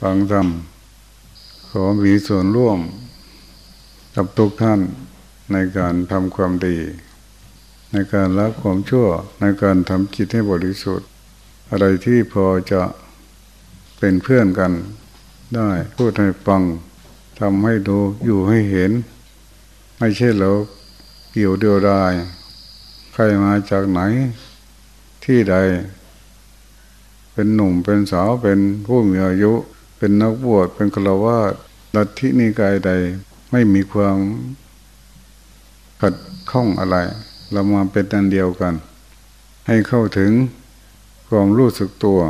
ฟังธรรมขอมีส่วนร่วมกับทุกท่านในการทำความดี ในการละความชั่วในการทำจิตให้บริสุทธิ์ อะไรที่พอจะเป็นเพื่อนกันได้พูดให้ฟังทำให้ดูอยู่ให้เห็น ไม่ใช่เราเกี่ยวเดียวดายใครมาจากไหนที่ใด เป็นหนุ่มเป็นสาวเป็นผู้มีอายุ เป็นนักบวชเป็นฆราวาสลัทธินิกายใด ไม่มีความขัดข้องอะไร เรามาเป็นอันเดียวกัน ให้เข้าถึงความรู้สึกตัว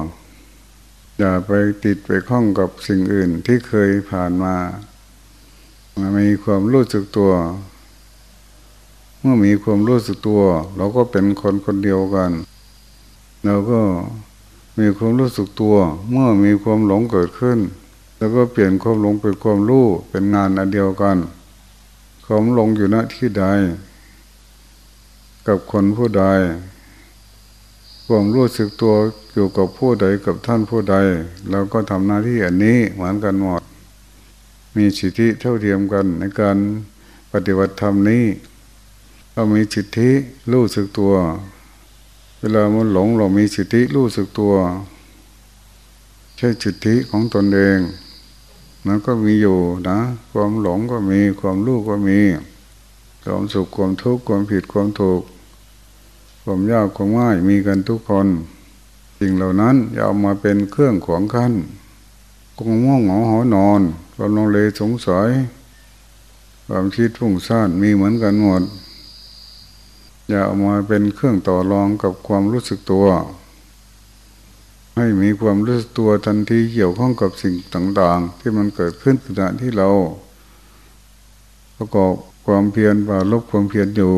อย่าไปติดไปข้องกับสิ่งอื่นที่เคยผ่านมามีความรู้สึกตัว เมื่อมีความรู้สึกตัว เราก็เป็นคนคนเดียวกัน เราก็ มีความรู้สึกตัว เมื่อมีความหลงเกิดขึ้น แล้วก็เปลี่ยนความหลงเป็นความรู้เป็นงานอันเดียวกันความหลงอยู่ณที่ใด กับคนผู้ใดความรู้สึกตัวอยู่กับผู้ใดกับท่านผู้ใดเราก็ทำหน้าที่อันนี้เหมือนกันหมดมีสิทธิเท่าเทียมกันในการปฏิบัติธรรมนี้เรามีสิทธิรู้สึกตัว เวลามันหลงเรามีสิทธิรู้สึกตัว ใช่สิทธิของตนเองมันก็มีอยู่นะ ความหลงก็มีความรู้ก็มี ความสุขความทุกข์ความผิดความถูก ความยากความง่ายมีกันทุกคนสิ่งเหล่านั้นอย่าเอามาเป็นเครื่องขวางขั้นกงง่วงเหงาหอนอนความลงเลสงสัยความคิดฟุ้งซ่านมีเหมือนกันหมด อย่าเอามาเป็นเครื่องต่อรองกับความรู้สึกตัว ให้มีความรู้สึกตัวทันทีเกี่ยวข้องกับสิ่งต่าง ๆ ที่มันเกิดขึ้นขณะที่เรา ประกอบความเพียรบาลบความเพียรอยู่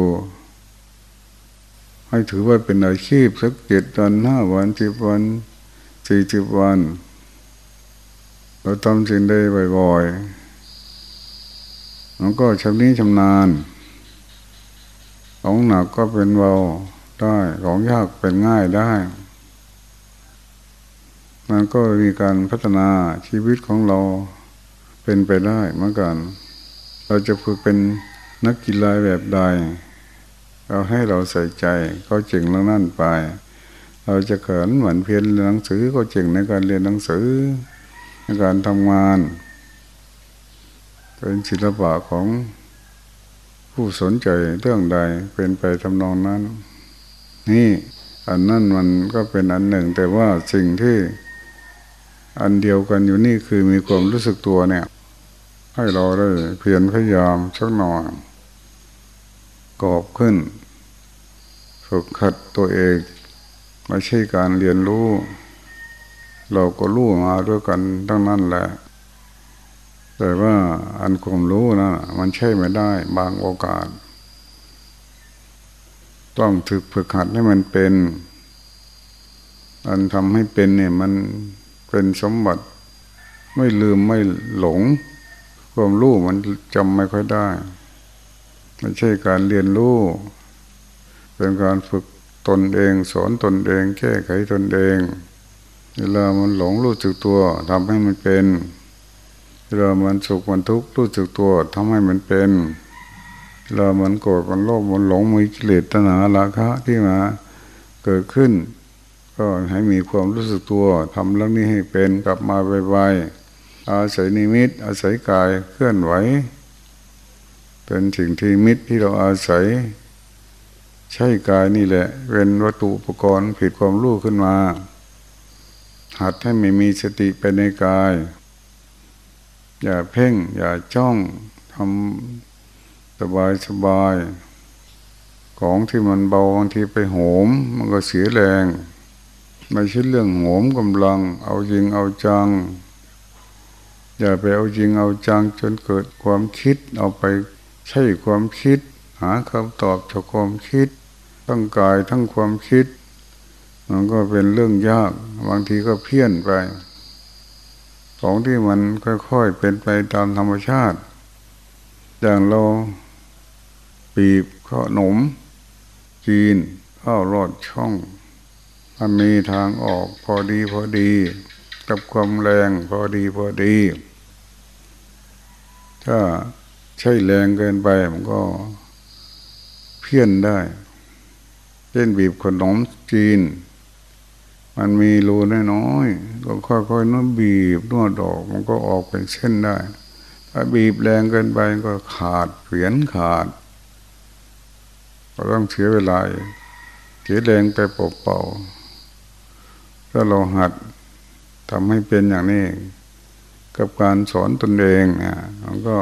ให้ถือว่าเป็นอาชีพสักเจ็ดวันห้าวันสิบวันสี่สิบวัน เราทำสิ่งใดบ่อยๆมันก็ชำนิชำนาญ ของหนักก็เป็นเบาได้ ของยากเป็นง่ายได้ มันก็มีการพัฒนาชีวิตของเราเป็นไปได้เหมือนกัน เราจะฝึกเป็นนักกีฬาแบบใดเราให้เราใส่ใจก็เจ๋งแล้วนั่นไป เราจะเขินเหมือนเพียนหนังสือก็เจ๋งในการเรียนหนังสือในการทำงาน เป็นศิลปะของ ผู้สนใจเรื่องใดเป็นไปทำนองนั้น นี่อันนั้นมันก็เป็นอันหนึ่ง แต่ว่าสิ่งที่อันเดียวกันอยู่นี่คือมีความรู้สึกตัวเนี่ย ให้เราได้เพียรพยายามสักหน่อยกอบขึ้นฝึกขัดตัวเองไม่ใช่การเรียนรู้ เราก็รู้มาด้วยกันทั้งนั้นแหละ แต่ว่าอันความรู้นะมันใช่ไม่ได้ บางโอกาส ต้องถึกฝึกหัดให้มันเป็น อันทำให้เป็นเนี่ย มันเป็นสมบัติ ไม่ลืมไม่หลง ความรู้มันจำไม่ค่อยได้ไม่ใช่การเรียนรู้ เป็นการฝึกตนเองสอนตนเอง แก้ไขตนเอง เวลามันหลงรู้สึกตัวทำให้มันเป็น เวลามันสุขมันทุกข์รู้สึกตัวทำให้มันเป็นเวลามันโกรธมันโลภมันหลงมีกิเลสตัณหาราคะที่มาเกิดขึ้น ก็ให้มีความรู้สึกตัวทำเรื่องนี้ให้เป็นกลับมาไวๆอาศัยนิมิต อาศัยกายเคลื่อนไหว เป็นสิ่งที่มิตรที่เราอาศัย ใช่กายนี่แหละ เป็นวัตถุอุปกรณ์ผิดความรู้ขึ้นมา หัดให้ไม่มีสติไปในกาย อย่าเพ่ง อย่าจ้องทำสบายสบาย ของที่มันเบาบางทีไปโหม มันก็เสียแรง ไม่ใช่เรื่องโหมกำลัง เอาจริงเอาจัง อย่าไปเอาจริงเอาจัง จนเกิดความคิดเอาไปใช่ความคิด หาคำตอบจากความคิดทั้งกายทั้งความคิด มันก็เป็นเรื่องยาก บางทีก็เพี้ยนไป ของที่มันค่อยๆเป็นไปตามธรรมชาติ อย่างเราปีบขนม จีนข้าวรอดช่องมันมีทางออกพอดีพอดี กับความแรงพอดีพอดี ถ้าใช้แรงเกินไปมันก็เพี้ยนได้ เช่นบีบขนมจีน มันมีรูน้อยๆก็ค่อยๆนวดบีบนวดออกมันก็ออกเป็นเส้นได้ ถ้าบีบแรงเกินไปก็ขาดเขียนขาด ก็ต้องเสียเวลาเสียแรงไปเปล่าๆถ้าเราหัดทำให้เป็นอย่างนี้ กับการสอนตนเองเนี่ยมันก็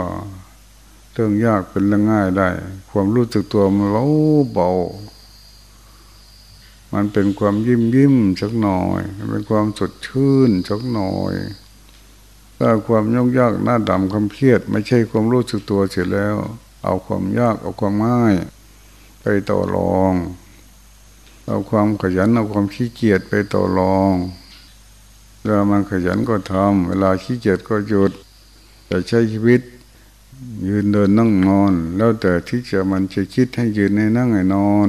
เรื่องยากเป็นเรื่องง่ายได้ ความรู้สึกตัวมันเบาเบา มันเป็นความยิ้มยิ้มสักหน่อย มันเป็นความสดชื่นสักหน่อยถ้าความยากยากหน้าดำความเครียด ไม่ใช่ความรู้สึกตัวเสร็จแล้ว เอาความยากเอาความง่าย ไปต่อรอง เอาความขยันเอาความขี้เกียจไปต่อรองเวลามันขยันก็ทำเวลาขี้เกียจก็หยุดแต่ใช้ชีวิต ยืนเดินนั่งนอน แล้วแต่ที่จะมันจะคิดให้ยืนให้นั่งให้นอน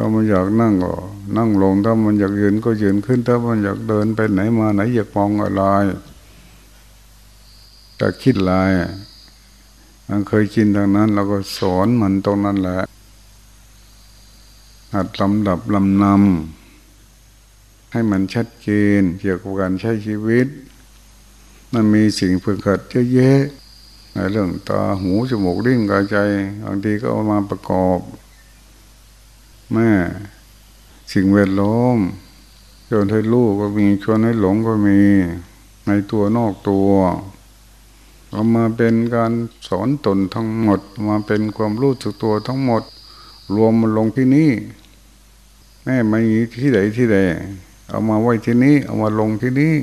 ถ้ามันอยากนั่งก็นั่งลงถ้ามันอยากยืนก็ยืนขึ้น ถ้ามันอยากเดินไปไหนมาไหนอยากมองอะไรแต่คิดลายมันเคยกินทางนั้น เราก็สอนมันตรงนั้นแหละหัดลำดับลำนำให้มันชัดเจนเกี่ยวกับการใช้ชีวิต มันมีสิ่งฝึกหัดเยอะแยะในเรื่องตาหูจมูกลิ้นกายใจบางทีก็เอามาประกอบ แม่สิ่งแวดล้อมชวนให้ลูกก็มีชวนให้หลงก็มีในตัวนอกตัวเอามาเป็นการสอนตนทั้งหมด มาเป็นความรู้สึกตัวทั้งหมด รวมมันลงที่นี่แม่ไม่มีที่ไหนที่ใดเอามาไว้ที่นี้ เอามาลงที่นี้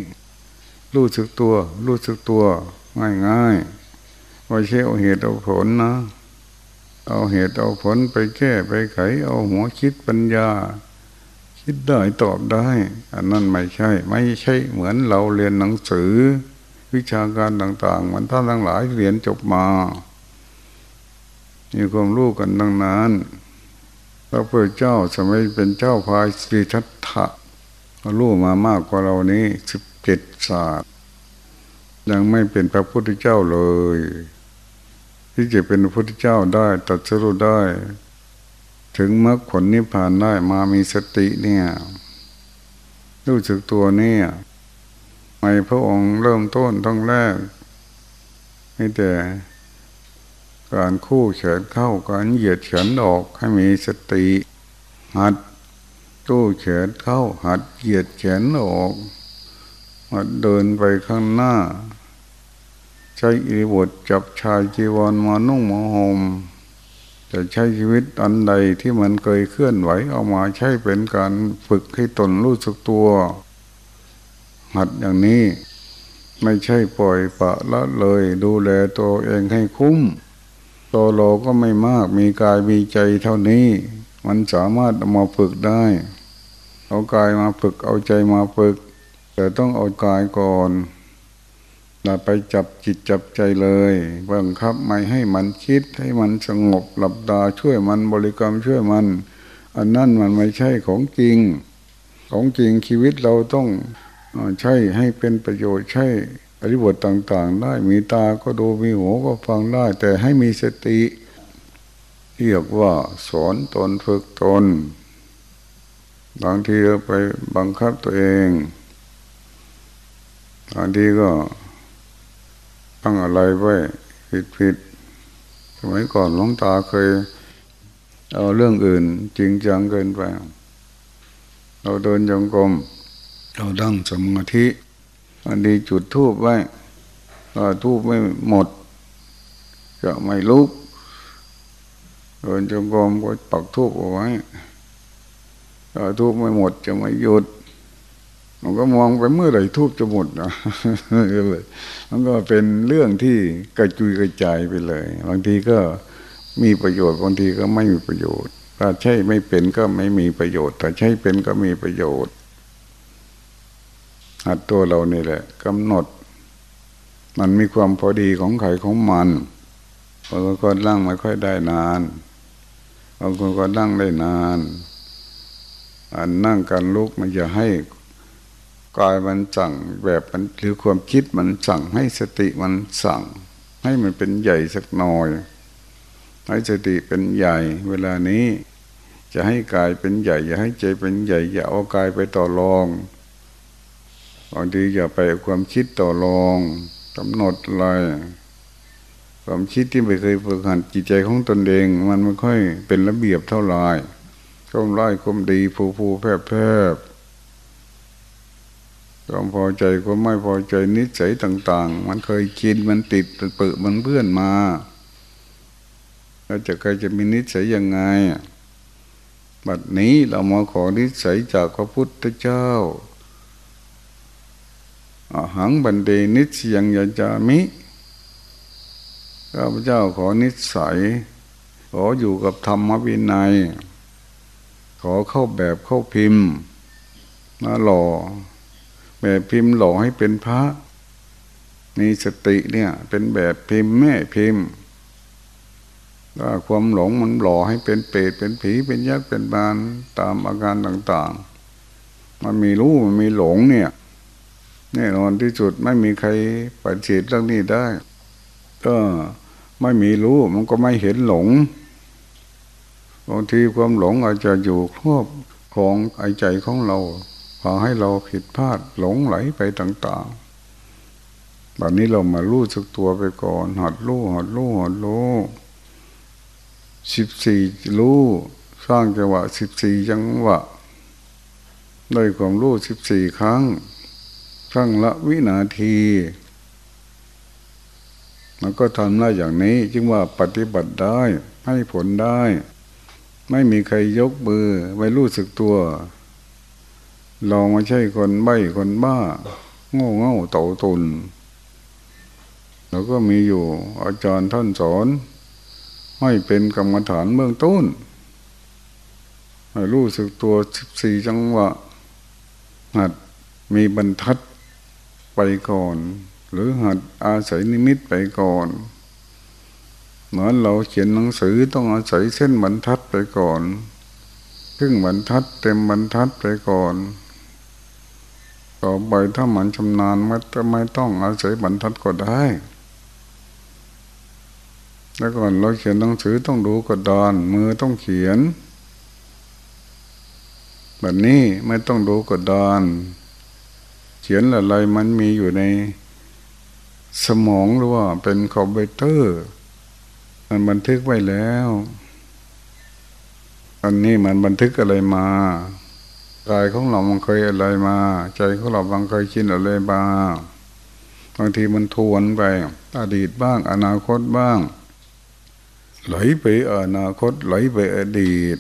รู้สึกตัว รู้สึกตัว ง่ายง่ายไม่ใช่เอาเหตุเอาผลนะ เอาเหตุเอาผลไปแก้ไปไข เอาหัวคิดปัญญา คิดได้ตอบได้ อันนั้นไม่ใช่ ไม่ใช่เหมือนเราเรียนหนังสือ วิชาการต่าง ๆมือนท่านทั้งหลายเรียนจบมามีความรู้กันดังนั้นพระพุทธเจ้าสมัยเป็นเจ้าพายสรีทัตถะรู้มามากกว่าเรานี้สิบเจ็ดศาสตร์ ยังไม่เป็นพระพุทธเจ้าเลย ที่จะเป็นพระพุทธเจ้าได้ตัดสรุได้ ถึงมรรคผลนิพพานได้มามีสติเนี่ย รู้สึกตัวเนี่ยไม่พระองค์เริ่มต้นต้องแรกไม่แต่การคู่เฉินเข้าการเหยียดเฉินออกให้มีสติ หัดตู้เฉินเข้าหัดเหยียดเฉินออกหัดเดินไปข้างหน้า ใช้อิริบทจับชายจีวรมานุ่งมาห่มจะใช้ชีวิตอันใดที่มันเคยเคลื่อนไหวเอามาใช้เป็นการฝึกให้ตนรู้สึกตัว หัดอย่างนี้ไม่ใช่ปล่อยปะละเลย ดูแลตัวเองให้คุ้มตัวเราก็ไม่มากมีกายมีใจเท่านี้ มันสามารถเอามาฝึกได้ เอากายมาฝึกเอาใจมาฝึก แต่ต้องเอากายก่อน อย่าไปจับจิตจับใจเลยบังคับไม่ให้มันคิดให้มันสงบหลับตาช่วยมันบริกรรมช่วยมัน อันนั้นมันไม่ใช่ของจริง ของจริงชีวิตเราต้องใช่ให้เป็นประโยชน์ใช่อริบทต่างๆ ได้มีตาก็ดูมีหูก็ฟังได้ แต่ให้มีสติเรียกว่าสอนตนฝึกตนบางทีเราไปบังคับตัวเองบางทีก็ ตั้งอะไรไว้ผิดผิดสมัยก่อนหลวงตาเคย เอาเรื่องอื่น จริงจังเกินไป เราเดินจงกรมเราดั้งสมาธิอันดีจุดทูบไว้ถ้าทูบไม่หมด จะไม่ลุกเดินจงกรมก็ปักทูบเอาไว้ถ้าทูบไม่หมดจะไม่หยุด มันก็มองไปเมื่อไหร่ทูบจะหมดนะเลยมันก็เป็นเรื่องที่กระจุยกระจายไปเลย บางทีก็มีประโยชน์บางทีก็ไม่มีประโยชน์ ถ้าใช่ไม่เป็นก็ไม่มีประโยชน์ถ้าใช่เป็นก็มีประโยชน์หัดตัวเรานี่แหละกำหนด มันมีความพอดีของไข่ของมันบางคนก็นั่งไม่ค่อยได้นานบางคนก็นั่งได้นานอันนั่งกันลุกมันจะให้ กายมันสั่งแบบมันหรือความคิดมันสั่งให้สติมันสั่ง ให้มันเป็นใหญ่สักหน่อย ให้สติเป็นใหญ่ เวลานี้จะให้กายเป็นใหญ่ อย่าให้ใจเป็นใหญ่ อย่าเอากายไปต่อรองบางทีอย่าไปความคิดต่อรองกำหนดอะไรความคิดที่ไม่เคยฝึกหัดจิตใจของตนเอง มันไม่ค่อยเป็นระเบียบเท่าไหร่ก้มไล่ก้มดีผูผูแพบแพบ ความพอใจก็ไม่พอใจนิสัยต่าง ๆ มันเคยชินมันติดมันเปิดมันเพื่อนมาแล้วจะใครจะมีนิสัยยังไง บัดนี้เรามาขอนิสัยจากพระพุทธเจ้าอาหังบันเดนิสยังยาจามิข้าพเจ้าขอนิสัย ขออยู่กับธรรมวินัย ขอเข้าแบบเข้าพิมพ์ มาหล่อ แบบพิมพ์หล่อให้เป็นพระมีสติเนี่ย เป็นแบบพิมพ์แม่พิมพ์ถ้าความหลงมันหล่อให้เป็นเปรตเป็นผีเป็นยักษ์เป็นบานตามอาการต่างๆ มันมีรู้มันมีหลงเนี่ยแน่นอนที่สุดไม่มีใครปฏิเสธเรื่องนี้ได้ ก็ไม่มีรู้มันก็ไม่เห็นหลงบางทีความหลงอาจจะอยู่ครอบของไอใจของเรา พาให้เราผิดพลาดหลงไหลไปต่างๆแบบนี้เรามารู้สึกตัวไปก่อนหัดรู้หัดรู้หัดรู้สิบสี่รู้สร้างจังหวะสิบสี่จังหวะด้วยความรู้สิบสี่ครั้ง ครั้งละวินาที มันก็ทำได้อย่างนี้ จึงว่าปฏิบัติได้ให้ผลได้ ไม่มีใครยกมือไม่รู้สึกตัว เราไม่ใช่คนใบ้คนบ้าโง่เง่าเต่าตุนแล้วก็มีอยู่ อาจารย์ท่านสอน ให้เป็นกรรมฐานเบื้องต้นให้รู้สึกตัวสิบสี่จังหวะหัดมีบรรทัดไปก่อน หรือหัดอาศัยนิมิตไปก่อน เหมือนเราเขียนหนังสือต้องอาศัยเส้นบรรทัดไปก่อนครึ่งบรรทัดเต็มบรรทัดไปก่อน ต่อไปถ้ามันชำนาญไมันจะไม่ต้องอาศัยบรรทัดก็ได้ แล้วก่อนเราเขียนหนังสือต้องดูกระดาน มือต้องเขียน แบบนี้ไม่ต้องดูกระดาน เขียนอะไรมันมีอยู่ในสมองหรือว่าเป็นคอมพิวเตอร์มันบันทึกไว้แล้ว อันนี้มันบันทึกอะไรมา กายของเรามันเคยอะไรมา ใจของเราบางเคยชินอะไรบ้างบางทีมันทวนไป อดีตบ้าง อนาคตบ้าง ไหลไปอนาคต ไหลไปอดีต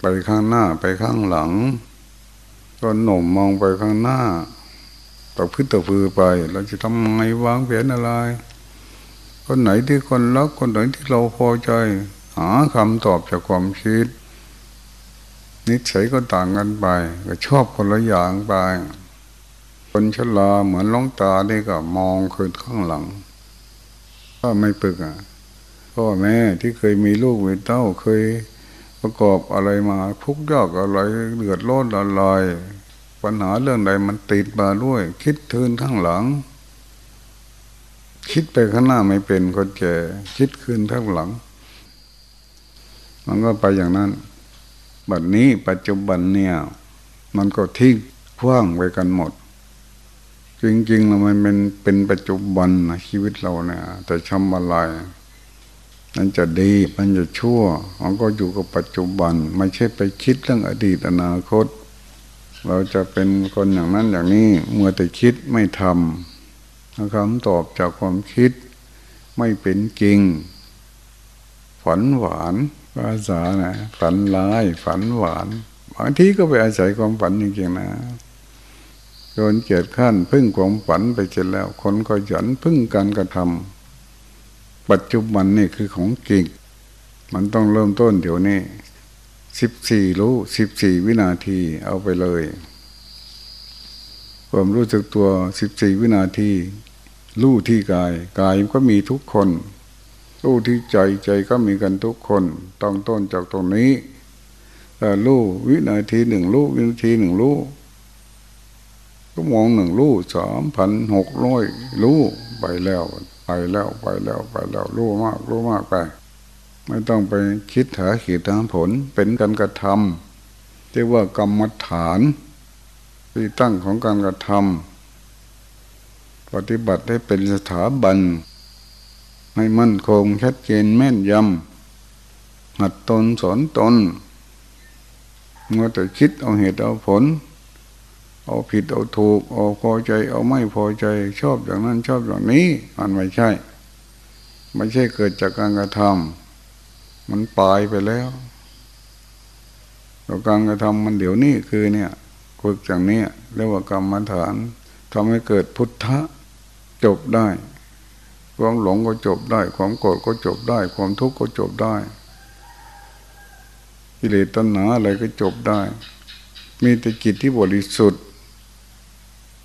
ไปข้างหน้าไปข้างหลังคนหนุ่มมองไปข้างหน้าตกพื้นตกพือไป เราจะทำไงวางแผนอะไร คนไหนที่คนรักคนไหนที่เราพอใจ หาคำตอบจากความคิด นิสัยก็ต่างกันไป ก็ชอบคนละอย่างไป คนชราเหมือนล้องตานี่ก็มองคืนข้างหลังก็ไม่ปึกอะพ่อแม่ที่เคยมีลูกมีเต้าเคยประกอบอะไรมาทุกยากอะไรเดือดร้อนอะไรปัญหาเรื่องใดมันติดมาด้วย คิดทืนข้างหลัง คิดไปข้างหน้าไม่เป็นคนแก่คิดคืนข้างหลัง มันก็ไปอย่างนั้น บัดนี้ปัจจุบันเนี่ย มันก็ทิ้งคว้างไปกันหมด จริงๆแล้วมันเป็นเป็นปัจจุบันนะชีวิตเราเนี่ยแต่ทำอะไรมันจะดีมันจะชั่วมันก็อยู่กับปัจจุบัน ไม่ใช่ไปคิดเรื่องอดีตอนาคต เราจะเป็นคนอย่างนั้นอย่างนี้เมื่อแต่คิดไม่ทำคำตอบจากความคิดไม่เป็นจริงฝันหวาน ภาษานะฝันร้ายฝันหวานบางทีก็ไปอาศัยความฝันจริงๆนะโดนเกียดขั้นพึ่งความฝันไปเสร็จแล้ว คนก็หยันพึ่งการกระทำปัจจุบันนี่คือของจริงมันต้องเริ่มต้นเดี๋ยวนี้สิบสี่รู้สิบสี่วินาทีเอาไปเลยความรู้สึกตัวสิบสี่วินาที รู้ที่กาย กายก็มีทุกคน รู้ที่ใจใจก็มีกันทุกคนต้องต้นจากตรงนี้แต่รู้วินาทีหนึ่งรู้วินาทีหนึ่งรู้ก็มองหนึ่งรู้สามพันหกร้อยรู้ไปแล้วไปแล้วไปแล้วไปแล้วรู้มากรู้มากไป ไม่ต้องไปคิดหาขีดทาผลเป็นการกระทำที่ว่ากรรมฐานที่ตั้งของการกระทำปฏิบัติให้เป็นสถาบัน ให้มั่นคงชัดเจนแม่นยำหัดตนสอนตนเมื่อแต่คิดเอาเหตุเอาผล เอาผิดเอาถูก เอาพอใจ เอาไม่พอใจ ชอบอย่างนั้นชอบอย่างนี้ มันไม่ใช่ ไม่ใช่เกิดจากการกระทำมันปลายไปแล้วการกระทำมันเดี๋ยวนี้คือเนี่ยฝึกอย่างนี้เรียกว่ากรรมฐานทำให้เกิดพุทธะจบได้ ความหลงก็จบได้ ความโกรธก็จบได้ ความทุกข์ก็จบได้กิเลสตัณหาอะไรก็จบได้ มีแต่จิตที่บริสุทธิ์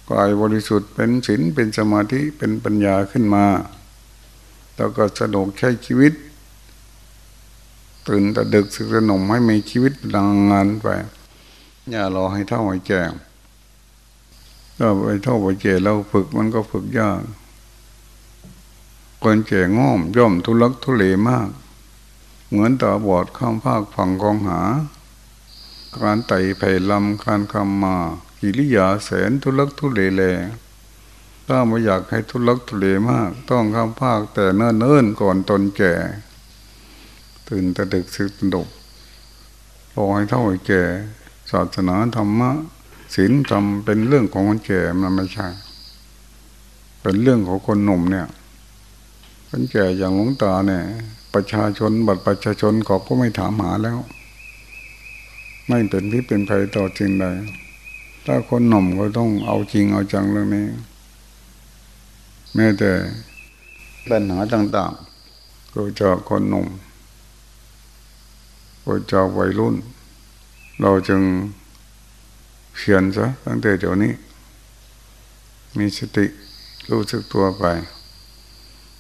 กายบริสุทธิ์เป็นศีลเป็นสมาธิเป็นปัญญาขึ้นมาแล้วก็สนุกใช้ชีวิต ตื่นแต่ดึกสึกสนมให้มีชีวิตดังงานไปอย่ารอให้เท่าไอ้แก่ถ้าไปเท่าไปแก่เราฝึกมันก็ฝึกยาก คนแก่ง่อมย่อมทุลักทุเลมาก เหมือนตาบอดข้ามภาคฝั่งกองหา การไต่ไผ่ลำการคำมากิริยาแสนทุลักทุเลแลถ้าไม่อยากให้ทุลักทุเลมาก ต้องข้ามภาคแต่เนิ่นเนิ่นก่อนตนแก่ ตื่นต่ดึกสึกดกรอให้เท่าไอ้แก่ ศาสนาธรรมะศีลธรรมเป็นเรื่องของคนแก่มันไม่ใช่ เป็นเรื่องของคนหนุ่มเนี่ย คนแก่อย่างหลวงตาเนี่ย ประชาชนบัตรประชาชนเขาก็ไม่ถามหาแล้ว ไม่เป็นพิเป็นภัยต่อจริงใดถ้าคนหนุ่มก็ต้องเอาจริงเอาจังเรื่องนี้แม้แต่ปัญหาต่าง ๆ ก็จะคนหนุ่มก็จะวัยรุ่น เราจึงเขียนซะตั้งแต่เดี๋ยวนี้ มีสติรู้สึกตัวไป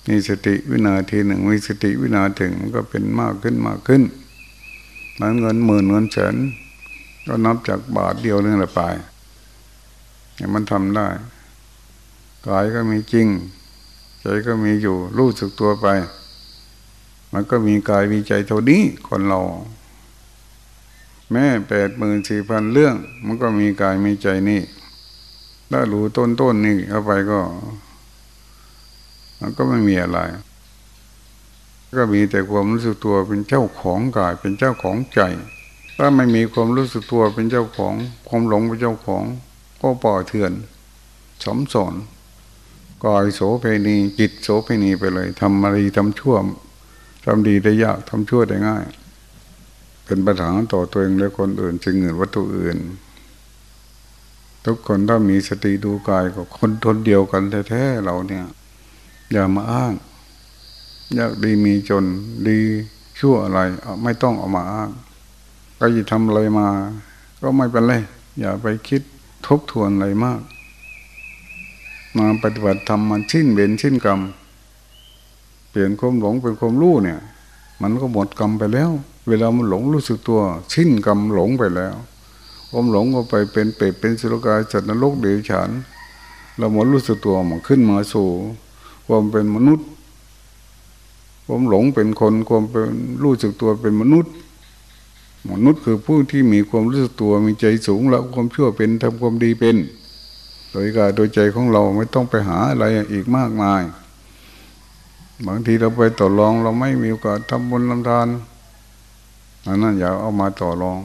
มีสติวินาทีหนึ่งมีสติวินาถึงมันก็เป็นมากขึ้นมากขึ้นมันเงินหมื่นเงินแสนก็นับจากบาทเดียวนึงละไปเนี่ยมันทำได้กายก็มีจริงใจก็มีอยู่รู้สึกตัวไป มันก็มีกายมีใจเท่านี้คนเรา แม่แปดหมื่นสี่พันเรื่อง มันก็มีกายมีใจนี่ถ้ารู้ต้นต้นนี่เข้าไปก็ มันก็ไม่มีอะไร ก็มีแต่ความรู้สึกตัวเป็นเจ้าของกายเป็นเจ้าของใจ ถ้าไม่มีความรู้สึกตัวเป็นเจ้าของความหลงเป็นเจ้าของ ก็ปล่อยเถื่อนสมสนกายโสเพณีจิตโสเพณีไปเลยทำอะไรทำชั่วทำดีได้ยากทำชั่วได้ง่าย เป็นปัญหาต่อตัวเองและคนอื่นจึงเงินวัตถุอื่น ทุกคนถ้ามีสติดูกายกับคนทนเดียวกันแท้ๆเราเนี่ย อย่ามาอ้างยากดีมีจนดีชั่วอะไรไม่ต้องเอามาอ้างก็จะทำอะไรมา ก็ไม่เป็นไรอย่าไปคิดทบทวนอะไรมาก มาปฏิบัติธรรมมันชิ้นเบนชิ้นกรรม เปลี่ยนความหลงเป็นความรู้เนี่ย มันก็หมดกรรมไปแล้ว เวลามันหลงรู้สึกตัว ชิ้นกรรมหลงไปแล้วความหลงก็ไปเป็นเปรตเป็นสุรกายจัดนรกเดือดฉานเราหมดรู้สึกตัวมันขึ้นมาสู่ ความเป็นมนุษย์ ความหลงเป็นคน ความเป็นรู้สึกตัวเป็นมนุษย์ มนุษย์คือผู้ที่มีความรู้สึกตัวมีใจสูงแล้วความชั่วเป็นทำความดีเป็น โดยกายโดยใจของเราไม่ต้องไปหาอะไรอีกมากมาย บางทีเราไปต่อรองเราไม่มีโอกาสทำบุญลำทานอันนั้นอย่าเอามาต่อรอง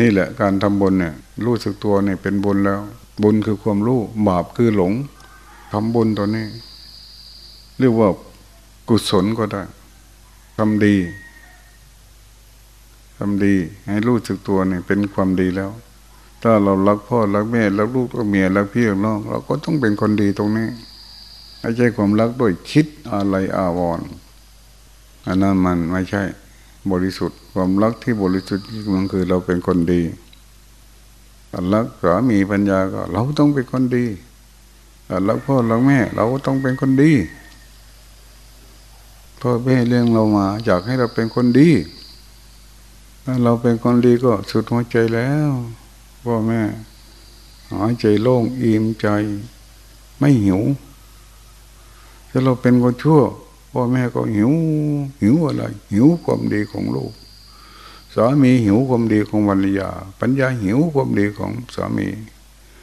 นี่แหละการทำบุญเนี่ย รู้สึกตัวเนี่ยเป็นบุญแล้ว บุญคือความรู้บาปคือหลงทำบุญตัวนี้ เรียกว่ากุศลก็ได้ทำดีทำดี ให้รู้สึกตัวเนี่ยเป็นความดีแล้ว ถ้าเรารักพ่อรักแม่รักลูกรักเมียรักพี่รักน้องเราก็ต้องเป็นคนดีตรงนี้ไม่ใช่ความรักด้วยคิดอะไรอาวรณ์อันนั้นมันไม่ใช่บริสุทธิ์ ความรักที่บริสุทธิ์มันคือเราเป็นคนดีรักสามีปัญญาก็ เราต้องเป็นคนดีรักพ่อรักแม่ เราก็ต้องเป็นคนดี พ่อแม่เลี้ยงเรามา อยากให้เราเป็นคนดี ถ้าเราเป็นคนดีก็สุดหัวใจแล้วพ่อแม่หายใจโล่งอิ่มใจ ไม่หิว ถ้าเราเป็นคนชั่ว พ่อแม่ก็หิว หิวอะไร หิวความดีของลูกสามีหิวความดีของวรรยา ปัญญาหิวความดีของสามี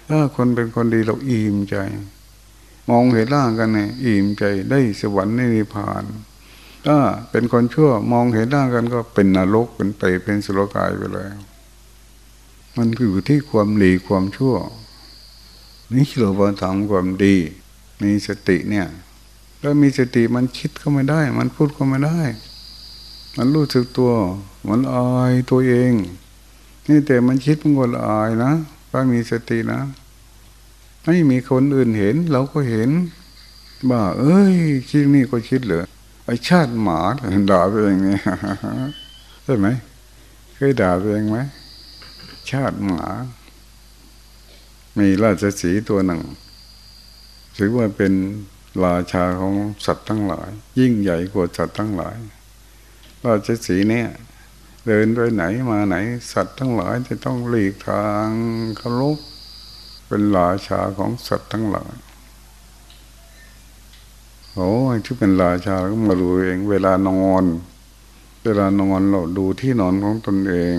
ถ้าคนเป็นคนดีเราอิ่มใจ มองเห็นร่างกันเนี่ยอิ่มใจได้สวรรค์ในนิพพาน ถ้าเป็นคนชั่วมองเห็นร่ากันก็เป็นนรกเป็นเปรตเป็นสุรกายไปแล้ว มันอยู่ที่ความดีความชั่ว นี่เราบทำความดี มีสติเนี่ยถ้ามีสติมันคิดก็ไม่ได้ มันพูดก็ไม่ได้ มันรู้สึกตัว มันอายตัวเอง นี่แต่มันคิดมันก็อายนะถ้ามีสตินะไม่มีคนอื่นเห็น เราก็เห็นว่าเอ้ยคิดนี่ก็คิดเหรอ ไอชาติหมาด่าตัวเองเนี่ยใช่ไหมเคยด่าตัวเองไหมชาติหมา มีราชสีตัวหนึ่งถือว่าเป็นราชาของสัตว์ทั้งหลาย ยิ่งใหญ่กว่าสัตว์ทั้งหลาย ราชสีเนี่ยเดินไปไหนมาไหน สัตว์ทั้งหลายจะต้องหลีกทางเคารพเป็นราชาของสัตว์ทั้งหลาย โอ้ที่เป็นราชาก็มาดูเอง เวลานอน เวลานอนเราดูที่นอนของตนเอง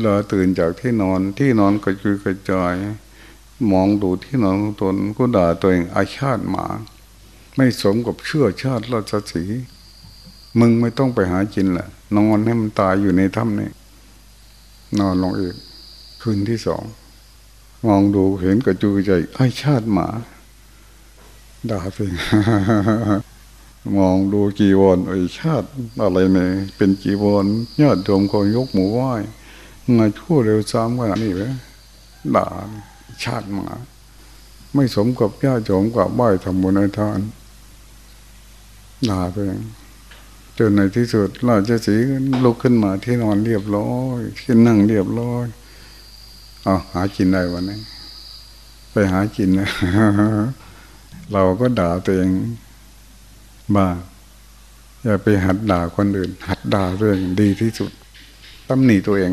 เราตื่นจากที่นอนที่นอนกระจุยกระจายมองดูที่นอนของตนก็ด่าตัวเองอาชาติหมา ไม่สมกับเชื่อชาติราชสีมึงไม่ต้องไปหาจินแหละนอนให้มันตายอยู่ในถ้ำนี่นอนลงอีกคืนที่สองมองดูเห็นกระจุยกระจายไอชาติหมา ด่าไปมองดูจีวรไอชาติอะไรเนี่ยเป็นจีวรญาติโยมก็ยกหมูไหว้มาชั่วเร็วซ้ำขนาดนี้เลยด่าชาติหมา ไม่สมกับญาติโยมกับไหว้ทำบุญในทานด่าไปจนในที่สุดราชสีลุกขึ้นมาที่นอนเรียบร้อยที่นั่งเรียบร้อยเอาหากินได้วันนี้ ไปหากินนะ เราก็ด่าตัวเองบ้าอย่าไปหัดด่าคนอื่น หัดด่าเรื่องดีที่สุดตำหนิตัวเอง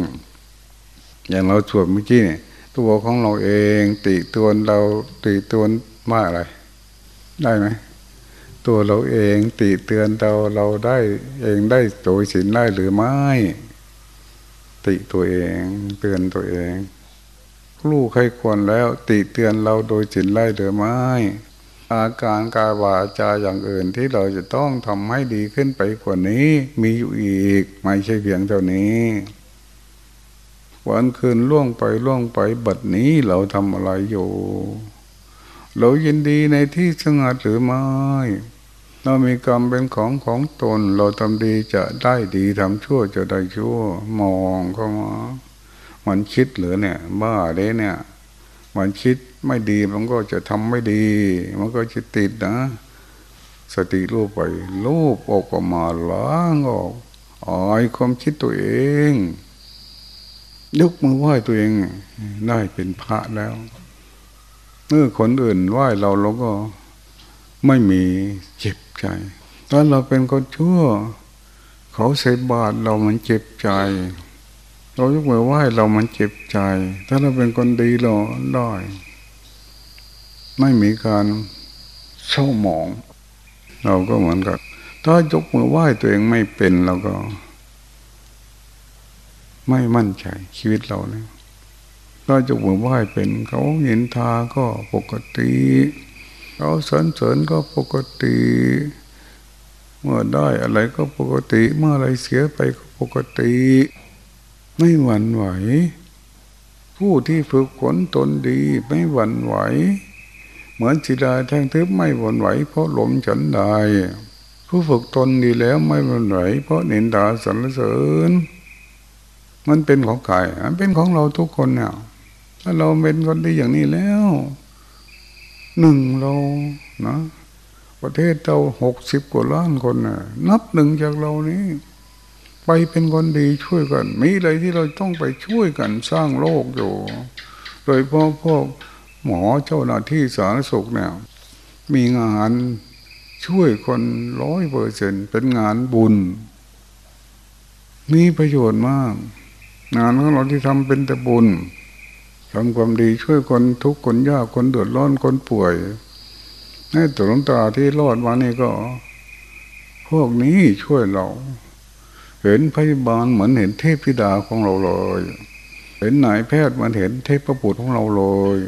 อย่างเราสวดเมื่อกี้เนี่ย ตัวของเราเอง ติตัวเราติตัวว่าอะไร ได้ไหมตัวเราเองติเตือนเราเราได้เองได้โดยสินได้หรือไม่ ติตัวเองเตือนตัวเองลูกใครควรแล้ว ติเตือนเราโดยสินได้หรือไม่ อาการกายวาจาอย่างอื่นที่เราจะต้องทำให้ดีขึ้นไปกว่านี้ มีอยู่อีก ไม่ใช่เพียงเท่านี้ วันคืนล่วงไปล่วงไปบัดนี้เราทำอะไรอยู่ เรายินดีในที่สงัดหรือไม่เรามีกรรมเป็นของของตน เราทำดีจะได้ดีทำชั่วจะได้ชั่ว มองเข้ามา มันคิดหรือเนี่ย บ้าเด้เนี่ย มันคิดไม่ดีมันก็จะทำไม่ดี มันก็จะติดนะ สติรูปไปรูปออกมาล้างออกอายความคิดตัวเองยกมือไหว้ตัวเองได้เป็นพระแล้วเมื่อคนอื่นไหว้เราเราก็ไม่มีเจ็บใจถ้าเราเป็นคนชั่ว เขาใส่บาตรเรามันเจ็บใจ เรายกมือไหว้เรามันเจ็บใจ ถ้าเราเป็นคนดีเราได้ ไม่มีการเศร้าหมอง เราก็เหมือนกับ ถ้ายกมือไหว้ตัวเองไม่เป็นเราก็ ไม่มั่นใจชีวิตเราเนี่ยก็จะมือไหว้เป็นเขาเห็นทาก็ปกติเขาสนเสริญก็ปกติ เมื่อได้อะไรก็ปกติ เมื่ออะไรเสียไปก็ปกติ ไม่หวั่นไหว ผู้ที่ฝึกฝนตนดีไม่หวั่นไหว เหมือนศิลาแท่งทึบไม่หวั่นไหว เพราะลมฉันได้ผู้ฝึกตนดีแล้วไม่หวั่นไหว เพราะเนินดาสรรเสริญ มันเป็นของใครมันเป็นของเราทุกคนเนี่ยถ้าเราเป็นคนดีอย่างนี้แล้วหนึ่งเรานะประเทศเราหกสิบกว่าล้านคนนะนับหนึ่งจากเรานี้ ไปเป็นคนดีช่วยกัน มีอะไรที่เราต้องไปช่วยกันสร้างโลกอยู่ โดยพวกพวกหมอเจ้าหน้าที่สาธารณสุขเนี่ยมีงานช่วยคนร้อยเปอร์เซ็นเป็นงานบุญ มีประโยชน์มาก งานของเราที่ทำเป็นแต่บุญทำความดีช่วยคนทุกคนยากคนเดือดร้อนคนป่วยนี่ตัวหลวงตาที่รอดมานี่ก็ พวกนี้ช่วยเรา เห็นพยาบาลเหมือนเห็นเทพธิดาของเราเลย เห็นนายแพทย์เหมือนเห็นเทพประปุตของเราเลย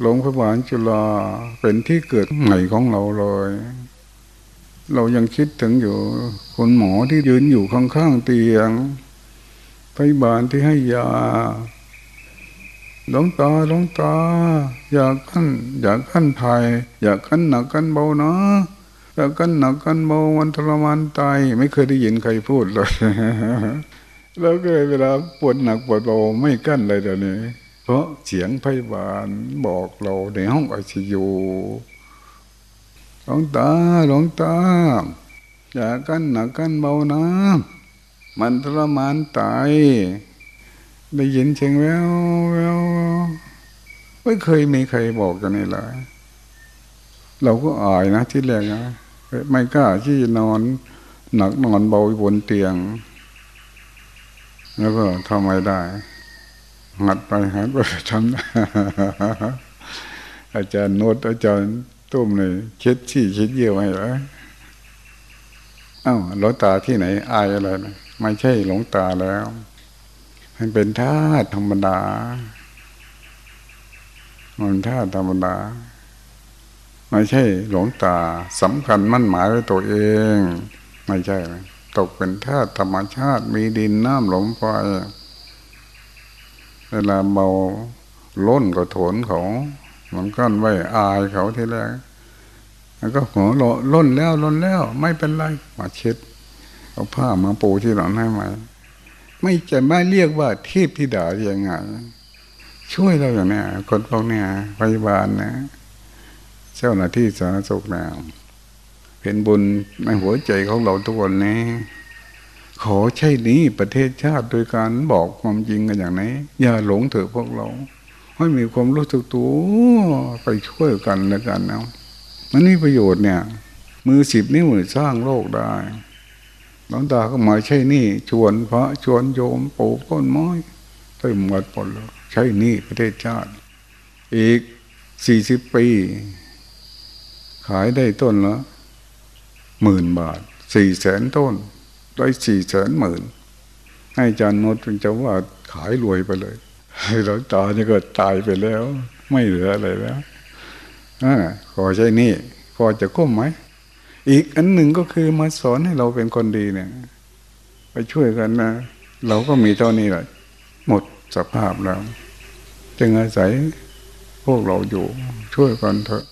โรงพยาบาลจุฬาเป็นที่เกิดใหม่ของเราเลย เรายังคิดถึงอยู่คนหมอที่ยืนอยู่ข้างๆเตียงพยาบาลที่ให้ยาหลวงตาหลวงตา อยากขั้นอยากขั้นภายอยากขั้นหนักขั้นเบานะ อยากขั้นหนักขั้นเบาวันทรมานตายไม่เคยได้ยินใครพูดเลยแล้วก็เวลาปวดหนักปวดเบาไม่กั้นเลยเดี๋ยวนี้ เพราะเสียงพยาบาลบอกเราในห้องไอซียูหลวงตาหลวงตาอย่ากั้นหนักกั้นเบานะมันทรมานตายได้ยินเสียงแววแววไม่เคยมีใครบอกกันเลยเราก็อายนะที่แรกนะ ไม่กล้าที่นอน หนักนอนเบาบนเตียง แล้วก็ทำไม่ได้หัดไปหัดไปทำอาจารย์โนดอาจารย์ตุ้มเลยเช็ดชี้เช็ดเยี่ยวให้เลยอ้าวหลวงตาที่ไหนอายอะไรนะไม่ใช่หลวงตาแล้ว มันเป็นธาตุธรรมดามันธาตุธรรมดา ไม่ใช่หลงตาสำคัญมั่นหมายไว้ตัวเอง ไม่ใช่ ตกเป็นธาตุธรรมชาติมีดินน้ำลมไฟเวลาเบาล้นก็โถนเขามันก็ไว้อายเขาทีแรกแล้วก็หัวโลล้นแล้วล้นแล้ว ไม่เป็นไรมาเช็ดเอาผ้ามาปูที่หลังให้ใหมไม่จะไม่เรียกว่าเทพธิดาอย่างไงช่วยเราอย่างนี้คนพวกนี้พยาบาลนะ เจ้าหน้าที่สาธารณสุขนะเป็นบุญในหัวใจของเราทุกคนนี้ ขอใช่นี้ประเทศชาติโดยการบอกความจริงกันอย่างนี้ อย่าหลงเถอะพวกเรา ให้มีความรู้สึกตัวไปช่วยกันแล้วกันนะมันมีประโยชน์เนี่ย มือสิบนิ้วสร้างโลกได้หลวงตาก็มาใช่นี่ ชวนพระชวนโยมปลูกต้นไม้เต็มหมดหมดแล้วใช่นี่ประเทศชาติ อีกสี่สิบปี ขายได้ต้นละหมื่นบาทสี่แสนต้น ได้สี่แสนหมื่น ให้จานโนตเป็นเจ้าว่าขายรวยไปเลยให้หลวงตาเนี่ยก็ตายไปแล้ว ไม่เหลืออะไรแล้วอขอใช่นี่ พอจะก้มไหม อีกอันหนึ่งก็คือมาสอนให้เราเป็นคนดีเนี่ย ไปช่วยกันนะ เราก็มีเท่านี้แหละหมดสภาพแล้ว จึงอาศัยพวกเราอยู่ช่วยกันเถอะ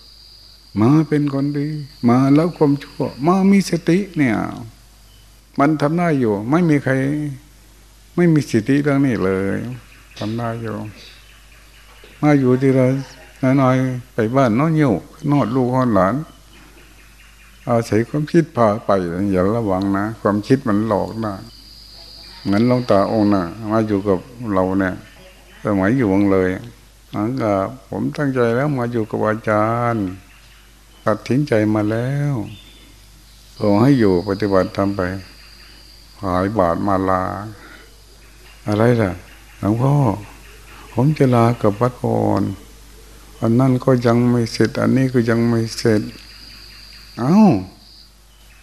มาเป็นคนดี มาแล้วความชั่ว มามีสติเนี่ย มันทำได้อยู่ ไม่มีใคร ไม่มีสติเรื่องนี้เลยทำได้อยู่ มาอยู่ที่เราน้อยๆไปบ้านน้อยเหี่ยวนอดลูกนอดหลานอาศัยความคิดพาไปอย่าระวังนะความคิดมันหลอกนะเหมือนลงตาองค์นะมาอยู่กับเราเนี่ยสมัยอยู่วังเลยนันก็ผมตั้งใจแล้วมาอยู่กับอาจารย์ ตัดทิ้งใจมาแล้วขอให้อยู่ปฏิบัติทำไป หายบาดมาลา อะไรล่ะหลวงพ่อผมจะลากับวัดก่อนอันนั้นก็ยังไม่เสร็จ อันนี้ก็ยังไม่เสร็จ เอา้า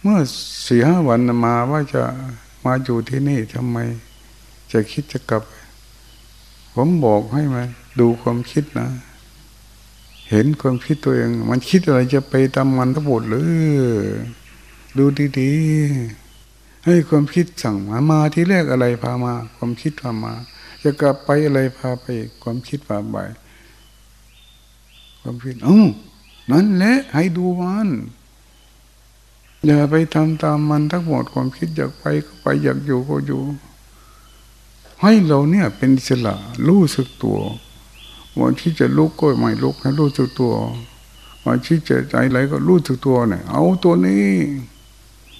เมื่อสี่ห้าวันมาว่าจะมาอยู่ที่นี่ทำไม จะคิดจะกลับ ผมบอกให้มาดูความคิดนะ เห็นความคิดตัวเอง มันคิดอะไรจะไปตามมันทั้งหมดหรือดูดีๆ ให้ความคิดสั่งมามาที่แรกอะไรพามา ความคิดพามา จะกลับไปอะไรพาไป ความคิดพาไปความคิดเอ้านั่นแหละให้ดูมันอย่าไปทำตามมันทั้งหมดความคิดอยากไปก็ไปอยากอยู่ก็อยู่ ให้เราเนี่ยเป็นอิสระรู้สึกตัว วันที่จะลุกก็ไม่ลุกให้รู้สึกตัววันที่จะใจไหลก็รู้สึกตัวเนี่ยเอาตัวนี้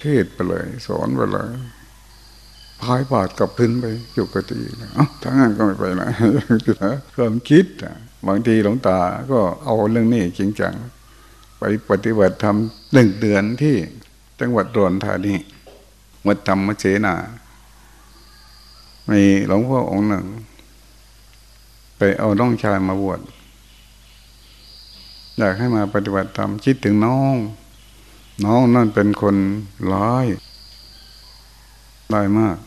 เทศไปเลย สอนไปเลยพายบาดกลับขึ้นไปอยู่กตินะอะทั้งนั้นก็ไม่ไปนะความคิดบางทีหลวงตาก็เอาเรื่องนี้จริงจังไปปฏิบัติทำหนึ่งเดือนที่จังหวัดรอนธานีวัดธรรมเจนามีหลวงพ่อองค์หนึ่ง ไปเอาน้องชายมาบวชอยากให้มาปฏิบัติธรรมคิดถึงน้อง น้องนั่นเป็นคนร้ายได้มาก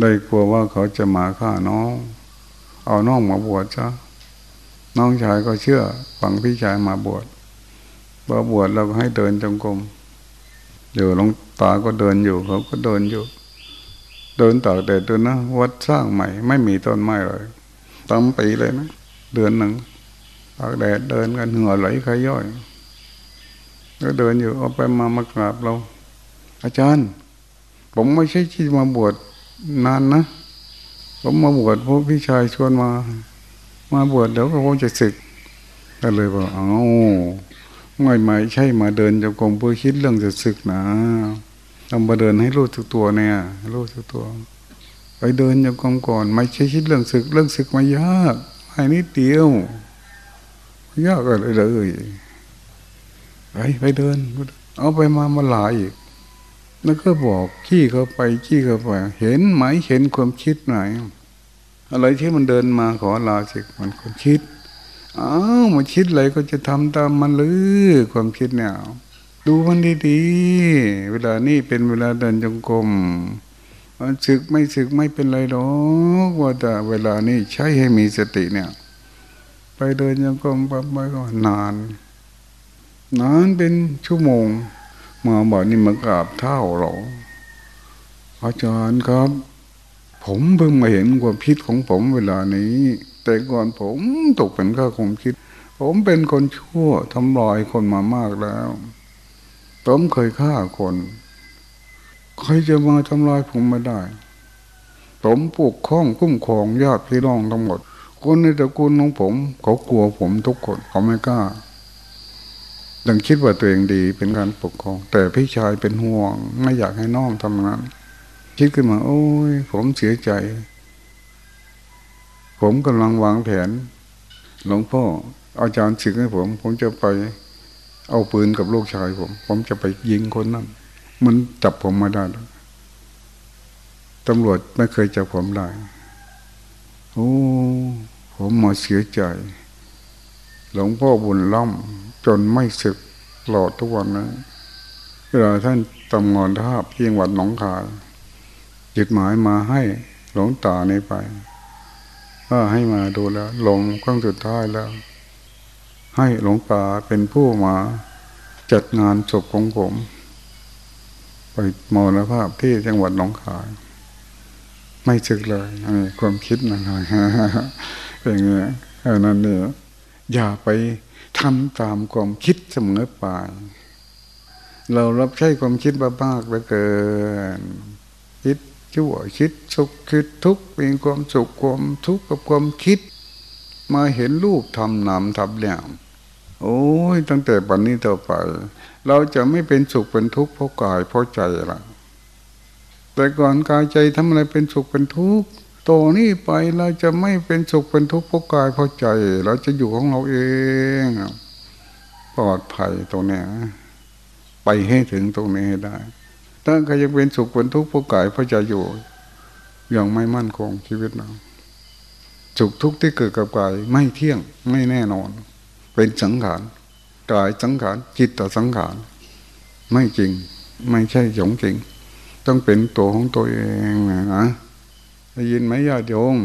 ได้กลัวว่าเขาจะมาฆ่าน้อง เอาน้องมาบวชจ้ะน้องชายก็เชื่อฟังพี่ชายมาบวชพอบวชเราก็ให้เดินจงกรมเดี๋ยวหลวงตาก็เดินอยู่ เขาก็เดินอยู่ เดินตากแดดด้วนะวัดสร้างใหม่ ไม่มีต้นไม้เลย ตั้มปีเลยนะเดือนหนึ่งตากแดดเดินกันเหงื่อไหลขย่อยก็เดินอยู่เอาไปมามากราบเรา อาจารย์ ผมไม่ใช่ที่มาบวชนานนะ ผมมาบวชเพราะพี่ชายชวนมา มาบวชเดี๋ยวก็คงจะศึกก็เลยบอกเอาไม่ไม่ใช่มาเดินจงกรมเพื่อคิดเรื่องจะศึกนะต้องมาเดินให้รู้ทุกตัวเนี่ย รู้ทุกตัว ไปเดินจงกรมก่อน ไม่ใช่คิดเรื่องศึก เรื่องศึกมายากไอ้นิดเดียวยากอะไรเลยไปไปเดิน เอาไปมามาหลายอีกแล้วก็บอกขี้เข้าไปขี้เข้าไป เห็นไหมเห็นความคิดไหนอะไรที่มันเดินมาขอลาสิมันความคิดอ้าวมันคิดอะไรก็จะทำตามมันหรือความคิดเนี่ยดูมันดีๆเวลานี่เป็นเวลาเดินจงกรม มันศึกไม่ศึกไม่เป็นไรหรอกว่าแต่เวลานี้ใช้ให้มีสติเนี่ย ไปเดินจงกรมไปก็นาน นานเป็นชั่วโมง มาบอกนี่มากราบเท่าเราอาจารย์ครับ ผมเพิ่งมาเห็นความคิดของผมเวลานี้ แต่ก่อนผมตกเป็นข้าความคิด ผมเป็นคนชั่วทำลายคนมามากแล้ว ผมเคยฆ่าคน ใครจะมาทำลายผมไม่ได้ ผมปลูกข้องคุ้มครองญาติพี่น้องทั้งหมด คนในตระกูลของผม เขากลัวผมทุกคนเขาไม่กล้ายังคิดว่าตัวเองดีเป็นการปกครอง แต่พี่ชายเป็นห่วง ไม่อยากให้น้องทำงานคิดขึ้นมา โอ้ย ผมเสียใจ ผมกำลังวางแผน หลวงพ่ออาจารย์สึกให้ผม ผมจะไปเอาปืนกับลูกชายผม ผมจะไปยิงคนนั้น มันจับผมมาได้ตำรวจไม่เคยจับผมได้ โอ้ ผมมาเสียใจ หลวงพ่อบุญล่ำจนไม่สึกหลอดทุกวันนะเวลาท่านตำงอนทาบที่จังหวัดหนองคายจิตหมายมาให้หลวงตาในไปก็ให้มาดูแล้ว ลงครั้งสุดท้ายแล้ว ให้หลวงตาเป็นผู้มาจัดงานศพของผม ไปมรณภาพที่จังหวัดหนองคาย ไม่สึกเลยความคิดนะครัเป็นไงแค่นั้นเนี่ยอย่าไปทำตามความคิดเสมอไป เรารับใช้ความคิดบ้าๆเหลือเกิน คิดชั่วคิดสุขคิดทุกข์เป็นความสุขความทุกข์กับความคิด มาเห็นรูปทำนามทำแล้วโอ้ยตั้งแต่ปัจนี้ต่อไป เราจะไม่เป็นสุขเป็นทุกข์เพราะกายเพราะใจละแต่ก่อนกายใจทำอะไรเป็นสุขเป็นทุกข์โตนี้ไปเราจะไม่เป็นสุขเป็นทุกข์เพราะกายเพราะใจ เราจะอยู่ของเราเองปลอดภัยตรงนี้ไปให้ถึงตรงนี้ให้ได้ถ้าใครยังเป็นสุขเป็นทุกข์เพราะกายเพราะใจอยู่ยังไม่มั่นคงชีวิตเราสุขทุกข์ที่เกิดกับกายไม่เที่ยงไม่แน่นอน เป็นสังขาร กายสังขารจิตตสังขารไม่จริง ไม่ใช่สงจริง ต้องเป็นตัวของตัวเองนะได้ยินไหมญาติโยม